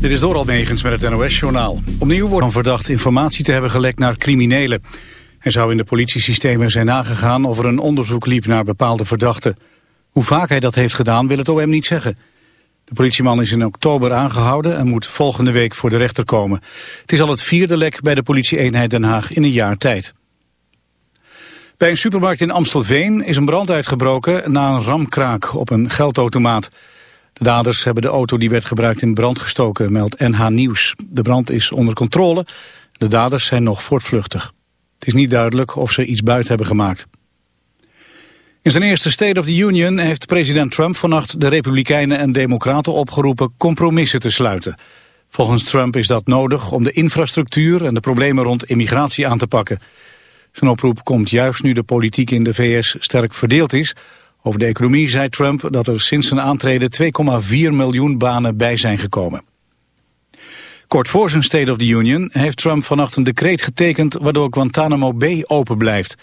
Dit is Doral Negens met het NOS-journaal. Opnieuw wordt van verdacht informatie te hebben gelekt naar criminelen. Hij zou in de politiesystemen zijn nagegaan of er een onderzoek liep naar bepaalde verdachten. Hoe vaak hij dat heeft gedaan wil het OM niet zeggen. De politieman is in oktober aangehouden en moet volgende week voor de rechter komen. Het is al het vierde lek bij de politieeenheid Den Haag in een jaar tijd. Bij een supermarkt in Amstelveen is een brand uitgebroken na een ramkraak op een geldautomaat. De daders hebben de auto die werd gebruikt in brand gestoken, meldt NH Nieuws. De brand is onder controle. De daders zijn nog voortvluchtig. Het is niet duidelijk of ze iets buiten hebben gemaakt. In zijn eerste State of the Union heeft president Trump vannacht de Republikeinen en Democraten opgeroepen compromissen te sluiten. Volgens Trump is dat nodig om de infrastructuur en de problemen rond immigratie aan te pakken. Zijn oproep komt juist nu de politiek in de VS sterk verdeeld is. Over de economie zei Trump dat er sinds zijn aantreden 2,4 miljoen banen bij zijn gekomen. Kort voor zijn State of the Union heeft Trump vannacht een decreet getekend waardoor Guantanamo Bay open blijft.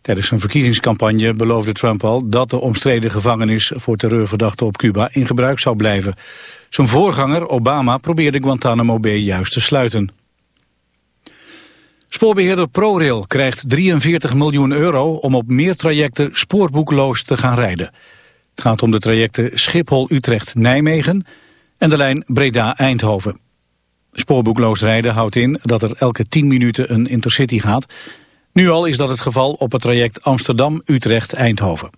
Tijdens zijn verkiezingscampagne beloofde Trump al dat de omstreden gevangenis voor terreurverdachten op Cuba in gebruik zou blijven. Zijn voorganger Obama probeerde Guantanamo Bay juist te sluiten. Spoorbeheerder ProRail krijgt 43 miljoen euro om op meer trajecten spoorboekloos te gaan rijden. Het gaat om de trajecten Schiphol-Utrecht-Nijmegen en de lijn Breda-Eindhoven. Spoorboekloos rijden houdt in dat er elke 10 minuten een intercity gaat. Nu al is dat het geval op het traject Amsterdam-Utrecht-Eindhoven.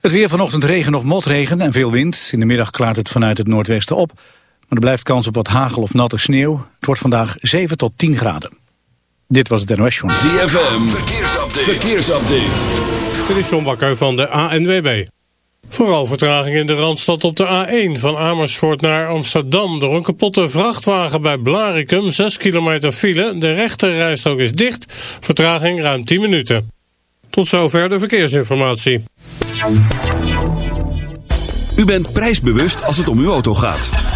Het weer vanochtend regen of motregen en veel wind. In de middag klaart het vanuit het noordwesten op. Maar er blijft kans op wat hagel of natte sneeuw. Het wordt vandaag 7 tot 10 graden. Dit was het NOS Journal. ZFM, verkeersupdate. verkeersupdate. Dit is John Bakker van de ANWB. Vooral vertraging in de Randstad op de A1 van Amersfoort naar Amsterdam. Door een kapotte vrachtwagen bij Blarikum, 6 kilometer file. De rechterrijstrook is dicht, vertraging ruim 10 minuten. Tot zover de verkeersinformatie. U bent prijsbewust als het om uw auto gaat.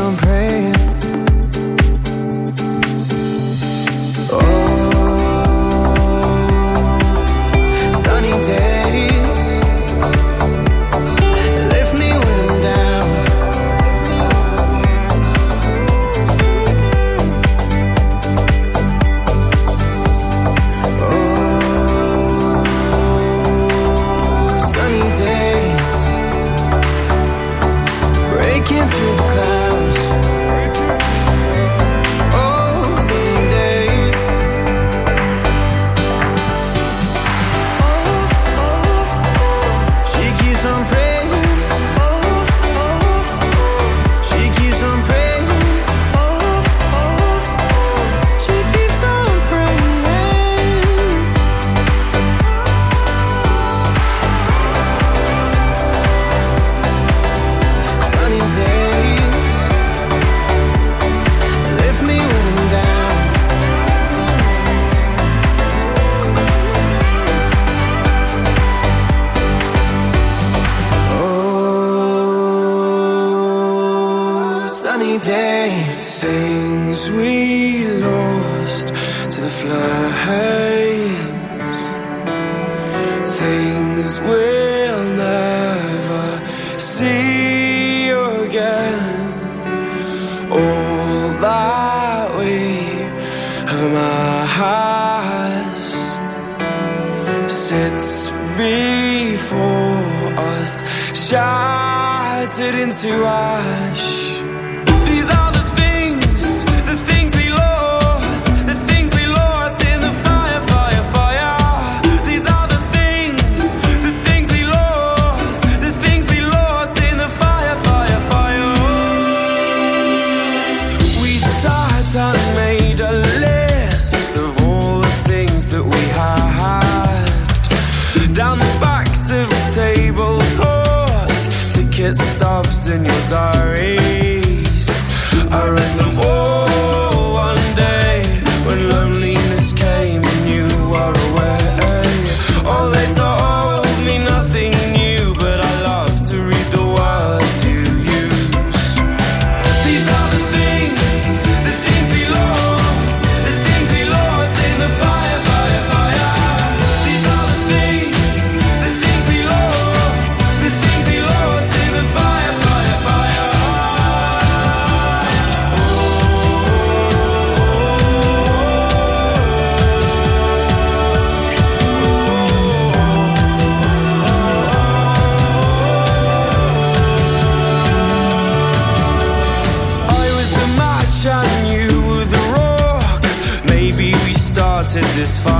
I'm praying. just fine.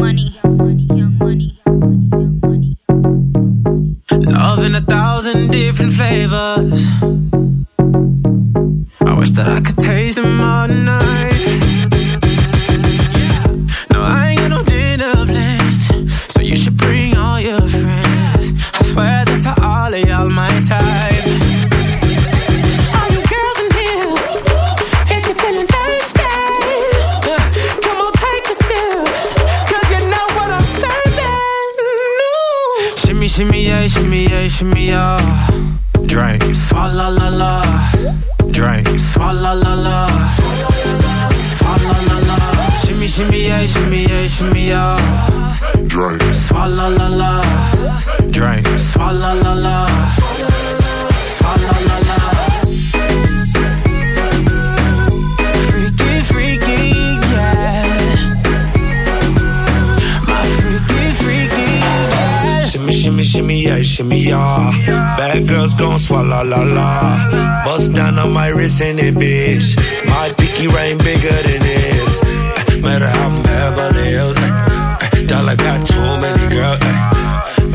shimmy, yeah. Bad girls gon' swallow la la. Bust down on my wrist and it, bitch. My pinky ring bigger than this. Eh, Matter how I'm Beverly Hills. eh, eh, Dollar got too many girls.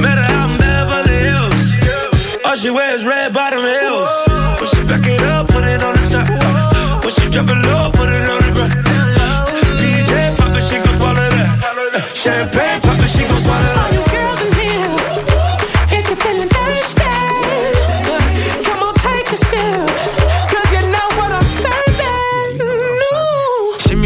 Matter how I'm Beverly Hills. All she wears red bottom heels. When she back it up, put it on the top. When she drop it low, put it on the ground. DJ pop it, she gon' swallow that. Champagne pop it, she gon' swallow that.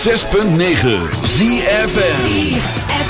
106.9 ZFM.